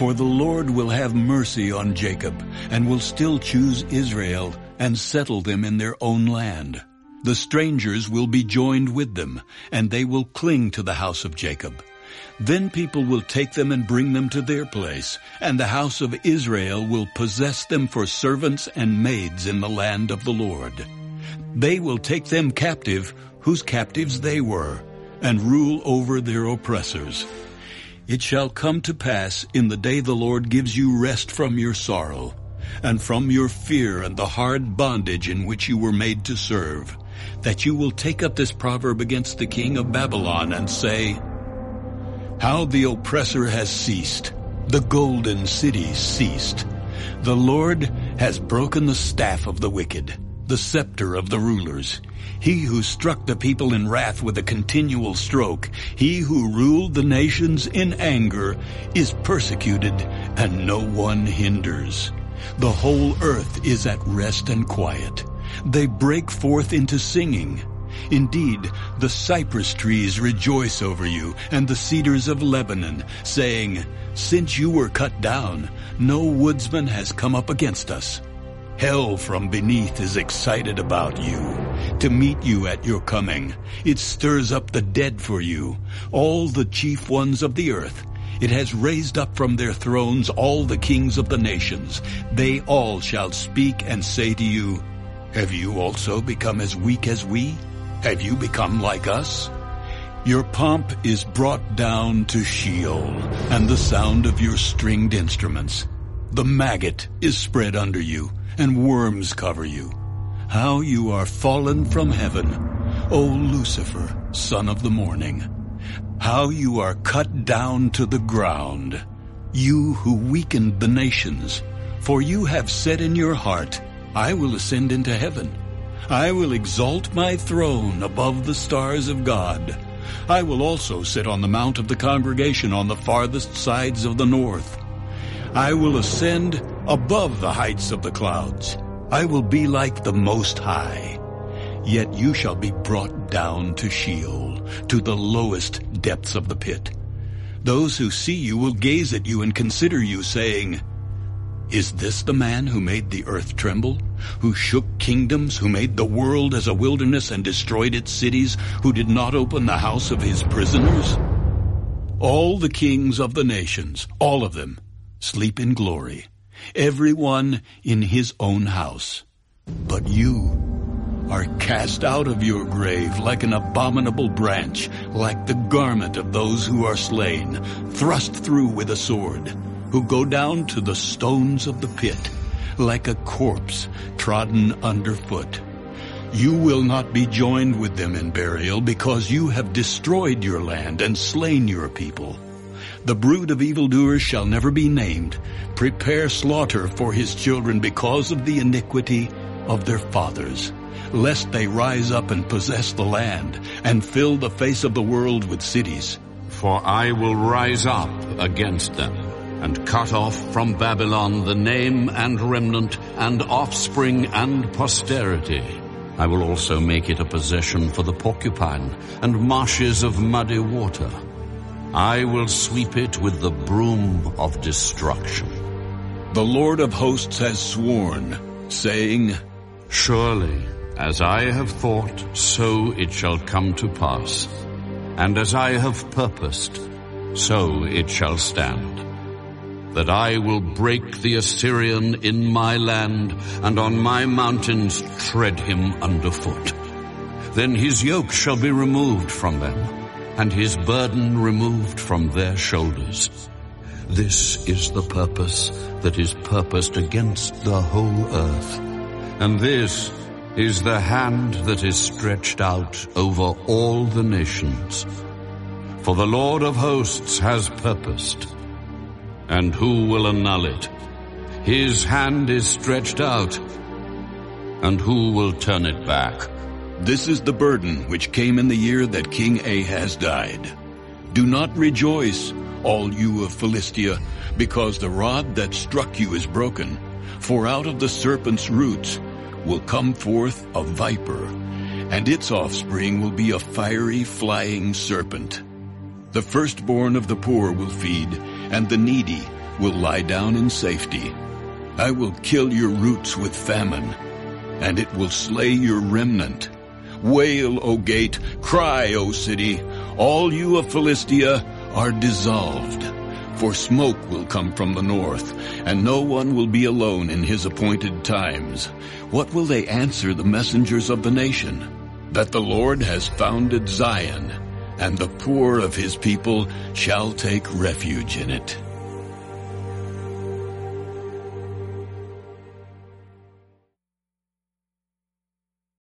For the Lord will have mercy on Jacob, and will still choose Israel, and settle them in their own land. The strangers will be joined with them, and they will cling to the house of Jacob. Then people will take them and bring them to their place, and the house of Israel will possess them for servants and maids in the land of the Lord. They will take them captive, whose captives they were, and rule over their oppressors. It shall come to pass in the day the Lord gives you rest from your sorrow, and from your fear and the hard bondage in which you were made to serve, that you will take up this proverb against the king of Babylon and say, How the oppressor has ceased, the golden city ceased. The Lord has broken the staff of the wicked, the scepter of the rulers. He who struck the people in wrath with a continual stroke, he who ruled the nations in anger, is persecuted, and no one hinders. The whole earth is at rest and quiet. They break forth into singing. Indeed, the cypress trees rejoice over you, and the cedars of Lebanon, saying, Since you were cut down, no woodsman has come up against us. Hell from beneath is excited about you, to meet you at your coming. It stirs up the dead for you, all the chief ones of the earth. It has raised up from their thrones all the kings of the nations. They all shall speak and say to you, Have you also become as weak as we? Have you become like us? Your pomp is brought down to Sheol, and the sound of your stringed instruments. The maggot is spread under you, and worms cover you. How you are fallen from heaven, O Lucifer, son of the morning. How you are cut down to the ground, you who weakened the nations. For you have said in your heart, I will ascend into heaven. I will exalt my throne above the stars of God. I will also sit on the mount of the congregation on the farthest sides of the north. I will ascend above the heights of the clouds. I will be like the Most High. Yet you shall be brought down to Sheol, to the lowest depths of the pit. Those who see you will gaze at you and consider you, saying, Is this the man who made the earth tremble? Who shook kingdoms, who made the world as a wilderness and destroyed its cities, who did not open the house of his prisoners? All the kings of the nations, all of them, sleep in glory, every one in his own house. But you are cast out of your grave like an abominable branch, like the garment of those who are slain, thrust through with a sword, who go down to the stones of the pit, like a corpse trodden underfoot. You will not be joined with them in burial, because you have destroyed your land and slain your people. The brood of evildoers shall never be named. Prepare slaughter for his children because of the iniquity of their fathers, lest they rise up and possess the land, and fill the face of the world with cities. For I will rise up against them, and cut off from Babylon the name and remnant, and offspring and posterity. I will also make it a possession for the porcupine, and marshes of muddy water. I will sweep it with the broom of destruction. The Lord of hosts has sworn, saying, Surely, as I have thought, so it shall come to pass. And as I have purposed, so it shall stand. That I will break the Assyrian in my land, and on my mountains tread him underfoot. Then his yoke shall be removed from them and his burden removed from their shoulders. This is the purpose that is purposed against the whole earth. And this is the hand that is stretched out over all the nations. For the Lord of hosts has purposed, and who will annul it? His hand is stretched out, and who will turn it back? This is the burden which came in the year that King Ahaz died. Do not rejoice, all you of Philistia, because the rod that struck you is broken. For out of the serpent's roots will come forth a viper, and its offspring will be a fiery flying serpent. The firstborn of the poor will feed, and the needy will lie down in safety. I will kill your roots with famine, and it will slay your remnant. Wail, O gate, cry, O city, all you of Philistia are dissolved. For smoke will come from the north, and no one will be alone in his appointed times. What will they answer the messengers of the nation? That the Lord has founded Zion, and the poor of his people shall take refuge in it.